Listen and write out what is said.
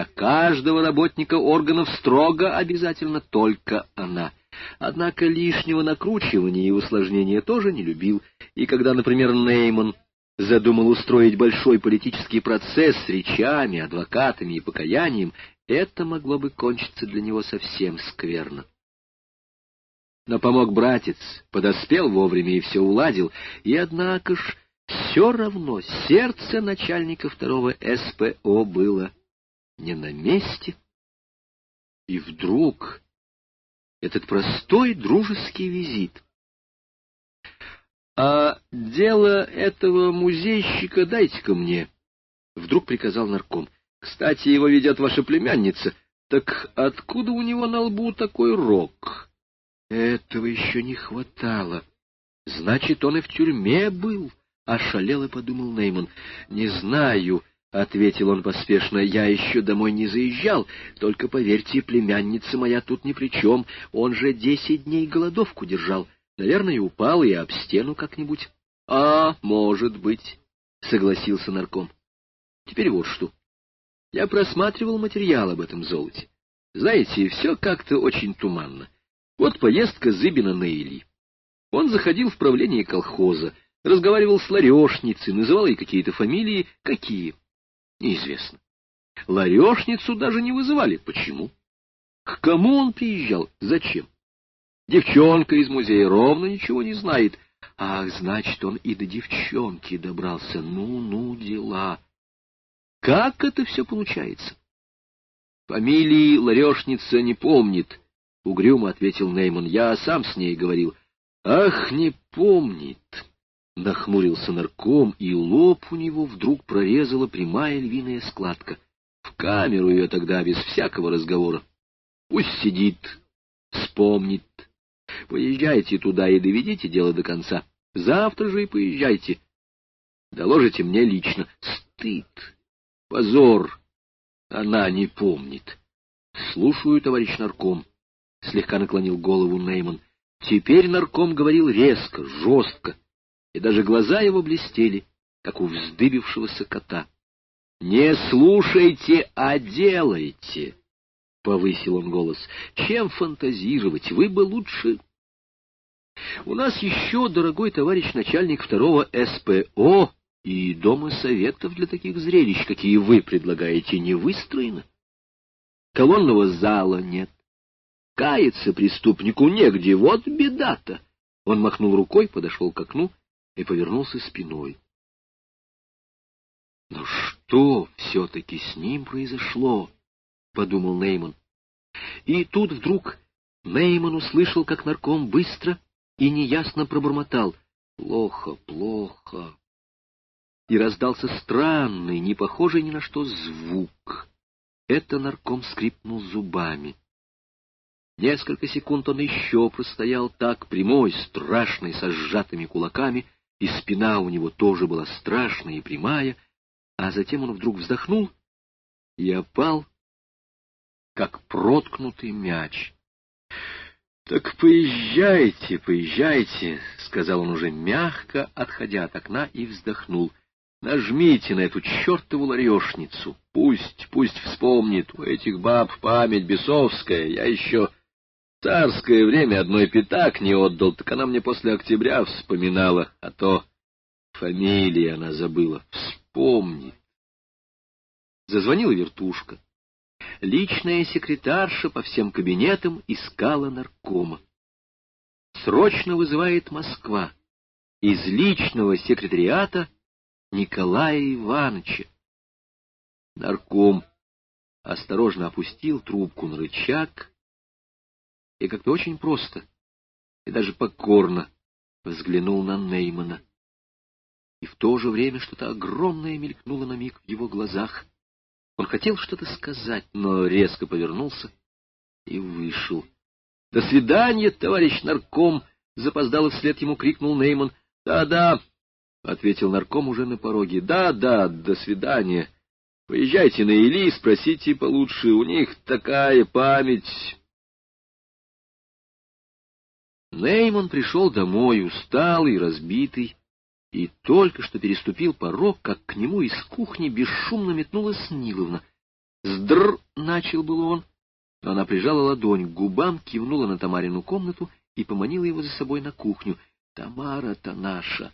Для каждого работника органов строго обязательно только она. Однако лишнего накручивания и усложнения тоже не любил, и когда, например, Нейман задумал устроить большой политический процесс с речами, адвокатами и покаянием, это могло бы кончиться для него совсем скверно. Но помог братец, подоспел вовремя и все уладил, и, однако ж, все равно сердце начальника второго СПО было не на месте. И вдруг этот простой дружеский визит. «А дело этого музейщика дайте-ка мне», — вдруг приказал нарком. «Кстати, его ведет ваша племянница. Так откуда у него на лбу такой рог?» Этого еще не хватало. Значит, он и в тюрьме был, — ошалел и подумал Нейман. Не знаю, — ответил он поспешно, — я еще домой не заезжал. Только, поверьте, племянница моя тут ни при чем. Он же десять дней голодовку держал. Наверное, упал и об стену как-нибудь. — А, может быть, — согласился нарком. — Теперь вот что. Я просматривал материал об этом золоте. Знаете, все как-то очень туманно. — вот поездка Зыбина на Или. Он заходил в правление колхоза, разговаривал с ларешницей, называл ей какие-то фамилии. Какие? Неизвестно. Ларешницу даже не вызывали. Почему? К кому он приезжал? Зачем? Девчонка из музея ровно ничего не знает. Ах, значит, он и до девчонки добрался. Ну-ну, дела. Как это все получается? Фамилии ларешница не помнит, — угрюмо ответил Нейман. — Я сам с ней говорил. — Ах, не помнит! — нахмурился нарком, и лоб у него вдруг прорезала прямая львиная складка. В камеру ее тогда без всякого разговора. Пусть сидит, вспомнит. Поезжайте туда и доведите дело до конца. Завтра же и поезжайте. Доложите мне лично. Стыд, позор. Она не помнит. Слушаю, товарищ нарком. — слегка наклонил голову Нейман. Теперь нарком говорил резко, жестко, и даже глаза его блестели, как у вздыбившегося кота. — Не слушайте, а делайте! — повысил он голос. — Чем фантазировать? Вы бы лучше... У нас еще, дорогой товарищ начальник второго СПО, и дома советов для таких зрелищ, какие вы предлагаете, не выстроено. Колонного зала нет. Каяться преступнику негде, вот беда-то. Он махнул рукой, подошел к окну и повернулся спиной. Но что все-таки с ним произошло? — подумал Нейман. И тут вдруг Нейман услышал, как нарком быстро и неясно пробормотал. Плохо, плохо. И раздался странный, не похожий ни на что звук. Это нарком скрипнул зубами. Несколько секунд он еще простоял так, прямой, страшный, со сжатыми кулаками, и спина у него тоже была страшная и прямая, а затем он вдруг вздохнул и опал, как проткнутый мяч. — Так поезжайте, поезжайте, — сказал он уже мягко, отходя от окна, и вздохнул. — Нажмите на эту чертову ларешницу. Пусть, пусть вспомнит, у этих баб память бесовская, я еще царское время одной пятак не отдал, так она мне после октября вспоминала, а то фамилии она забыла. Вспомни. Зазвонила вертушка. Личная секретарша по всем кабинетам искала наркома. Срочно вызывает Москва. Из личного секретариата Николая Ивановича. Нарком осторожно опустил трубку на рычаг, и как-то очень просто и даже покорно взглянул на Неймана. И в то же время что-то огромное мелькнуло на миг в его глазах. Он хотел что-то сказать, но резко повернулся и вышел. — До свидания, товарищ нарком! — запоздало вслед ему крикнул Нейман. «Да, — Да-да, — ответил нарком уже на пороге. «Да, — Да-да, до свидания. Поезжайте на Или, спросите получше. У них такая память... Нейман пришел домой, усталый, разбитый, и только что переступил порог, как к нему из кухни бесшумно метнулась Ниловна. «Сдр!» — начал был он, но она прижала ладонь к губам, кивнула на Тамарину комнату и поманила его за собой на кухню. «Тамара-то наша!»